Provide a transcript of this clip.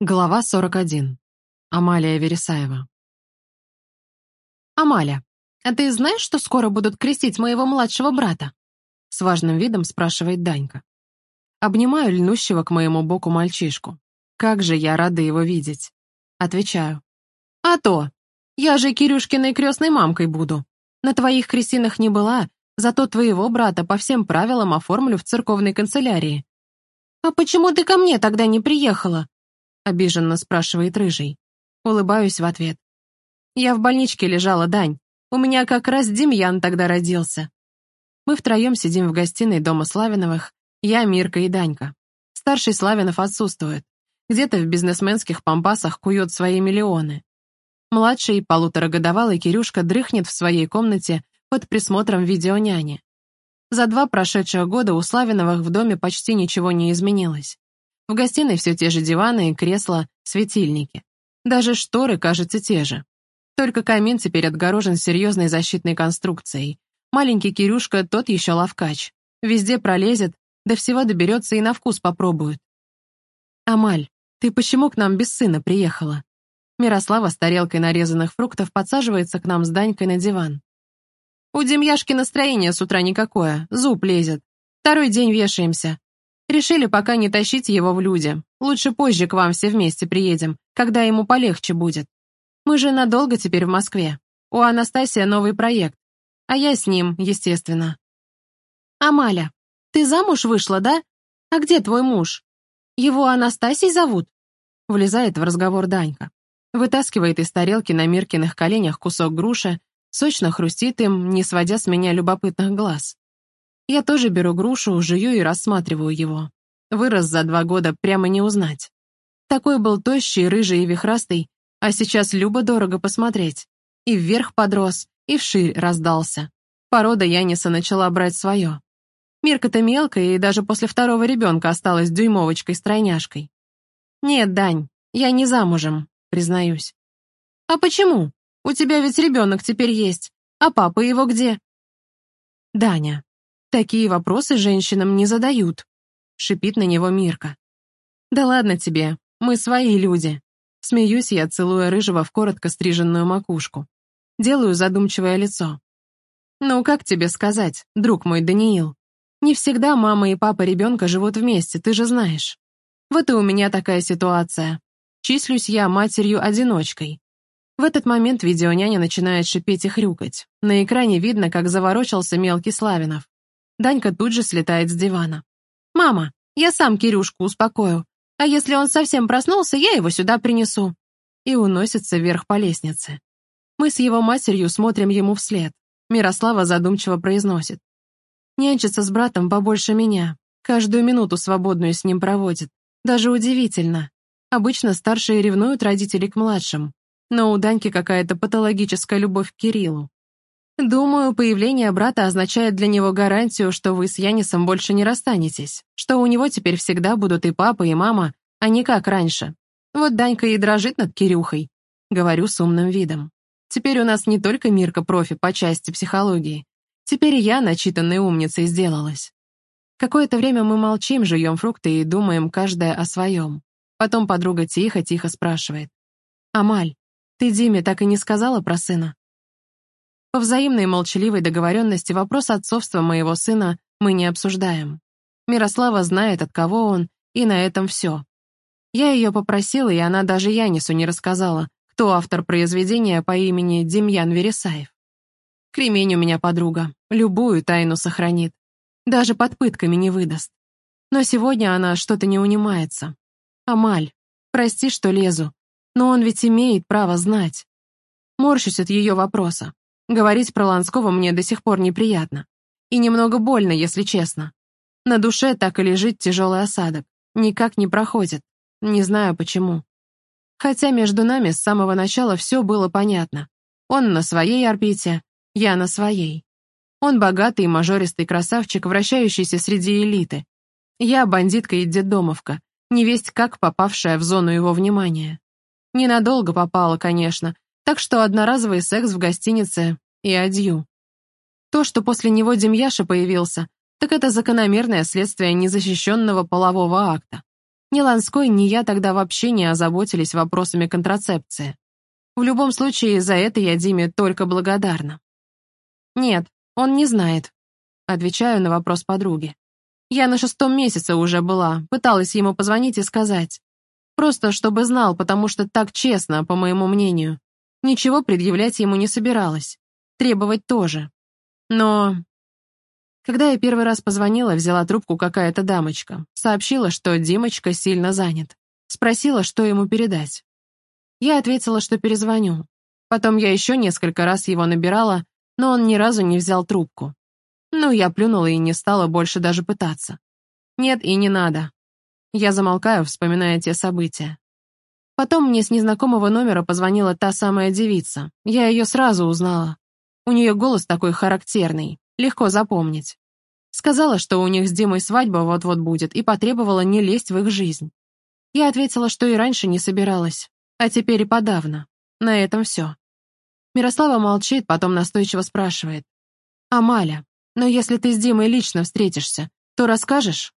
Глава 41. Амалия Вересаева. «Амаля, а ты знаешь, что скоро будут крестить моего младшего брата?» С важным видом спрашивает Данька. Обнимаю льнущего к моему боку мальчишку. Как же я рада его видеть. Отвечаю. «А то! Я же Кирюшкиной крестной мамкой буду. На твоих крестинах не была, зато твоего брата по всем правилам оформлю в церковной канцелярии». «А почему ты ко мне тогда не приехала?» Обиженно спрашивает Рыжий. Улыбаюсь в ответ. Я в больничке лежала, Дань. У меня как раз Демьян тогда родился. Мы втроем сидим в гостиной дома Славиновых, я, Мирка и Данька. Старший Славинов отсутствует. Где-то в бизнесменских пампасах кует свои миллионы. Младший, полуторагодовалый Кирюшка дрыхнет в своей комнате под присмотром видеоняни. За два прошедших года у Славиновых в доме почти ничего не изменилось. В гостиной все те же диваны, кресла, светильники. Даже шторы, кажется, те же. Только камин теперь отгорожен серьезной защитной конструкцией. Маленький Кирюшка тот еще ловкач. Везде пролезет, до всего доберется и на вкус попробует. «Амаль, ты почему к нам без сына приехала?» Мирослава с тарелкой нарезанных фруктов подсаживается к нам с Данькой на диван. «У Демьяшки настроение с утра никакое, зуб лезет. Второй день вешаемся. Решили пока не тащить его в люди. Лучше позже к вам все вместе приедем, когда ему полегче будет. Мы же надолго теперь в Москве. У Анастасия новый проект. А я с ним, естественно. Амаля, ты замуж вышла, да? А где твой муж? Его Анастасий зовут? Влезает в разговор Данька. Вытаскивает из тарелки на Миркиных коленях кусок груши, сочно хрустит им, не сводя с меня любопытных глаз. Я тоже беру грушу, жую и рассматриваю его. Вырос за два года, прямо не узнать. Такой был тощий, рыжий и вихрастый, а сейчас любо-дорого посмотреть. И вверх подрос, и вширь раздался. Порода Яниса начала брать свое. Мирка-то мелкая и даже после второго ребенка осталась дюймовочкой-стройняшкой. «Нет, Дань, я не замужем», признаюсь. «А почему? У тебя ведь ребенок теперь есть. А папа его где?» «Даня, Такие вопросы женщинам не задают», — шипит на него Мирка. «Да ладно тебе, мы свои люди». Смеюсь я, целуя рыжего в коротко стриженную макушку. Делаю задумчивое лицо. «Ну, как тебе сказать, друг мой Даниил? Не всегда мама и папа ребенка живут вместе, ты же знаешь. Вот и у меня такая ситуация. Числюсь я матерью-одиночкой. В этот момент видеоняня начинает шипеть и хрюкать. На экране видно, как заворочался мелкий Славинов. Данька тут же слетает с дивана. «Мама, я сам Кирюшку успокою, а если он совсем проснулся, я его сюда принесу». И уносится вверх по лестнице. Мы с его матерью смотрим ему вслед. Мирослава задумчиво произносит. Нянчится с братом побольше меня. Каждую минуту свободную с ним проводит. Даже удивительно. Обычно старшие ревнуют родителей к младшим. Но у Даньки какая-то патологическая любовь к Кириллу. Думаю, появление брата означает для него гарантию, что вы с Янисом больше не расстанетесь, что у него теперь всегда будут и папа, и мама, а не как раньше. Вот Данька и дрожит над Кирюхой. Говорю с умным видом. Теперь у нас не только Мирка профи по части психологии. Теперь я начитанной умницей сделалась. Какое-то время мы молчим, жуем фрукты и думаем каждая о своем. Потом подруга тихо-тихо спрашивает. «Амаль, ты Диме так и не сказала про сына?» По взаимной молчаливой договоренности вопрос отцовства моего сына мы не обсуждаем. Мирослава знает, от кого он, и на этом все. Я ее попросила, и она даже Янису не рассказала, кто автор произведения по имени Демьян Вересаев. Кремень у меня подруга, любую тайну сохранит. Даже под пытками не выдаст. Но сегодня она что-то не унимается. Амаль, прости, что лезу, но он ведь имеет право знать. Морщусь от ее вопроса. Говорить про Ланского мне до сих пор неприятно. И немного больно, если честно. На душе так и лежит тяжелый осадок. Никак не проходит. Не знаю почему. Хотя между нами с самого начала все было понятно. Он на своей орбите, я на своей. Он богатый и мажористый красавчик, вращающийся среди элиты. Я бандитка и детдомовка, невесть как попавшая в зону его внимания. Ненадолго попала, конечно, так что одноразовый секс в гостинице и адью. То, что после него Демьяша появился, так это закономерное следствие незащищенного полового акта. Ни Ланской, ни я тогда вообще не озаботились вопросами контрацепции. В любом случае, за это я Диме только благодарна. Нет, он не знает. Отвечаю на вопрос подруги. Я на шестом месяце уже была, пыталась ему позвонить и сказать. Просто чтобы знал, потому что так честно, по моему мнению. Ничего предъявлять ему не собиралась. Требовать тоже. Но... Когда я первый раз позвонила, взяла трубку какая-то дамочка. Сообщила, что Димочка сильно занят. Спросила, что ему передать. Я ответила, что перезвоню. Потом я еще несколько раз его набирала, но он ни разу не взял трубку. Ну, я плюнула и не стала больше даже пытаться. Нет и не надо. Я замолкаю, вспоминая те события. Потом мне с незнакомого номера позвонила та самая девица. Я ее сразу узнала. У нее голос такой характерный, легко запомнить. Сказала, что у них с Димой свадьба вот-вот будет, и потребовала не лезть в их жизнь. Я ответила, что и раньше не собиралась, а теперь и подавно. На этом все. Мирослава молчит, потом настойчиво спрашивает. «Амаля, но если ты с Димой лично встретишься, то расскажешь?»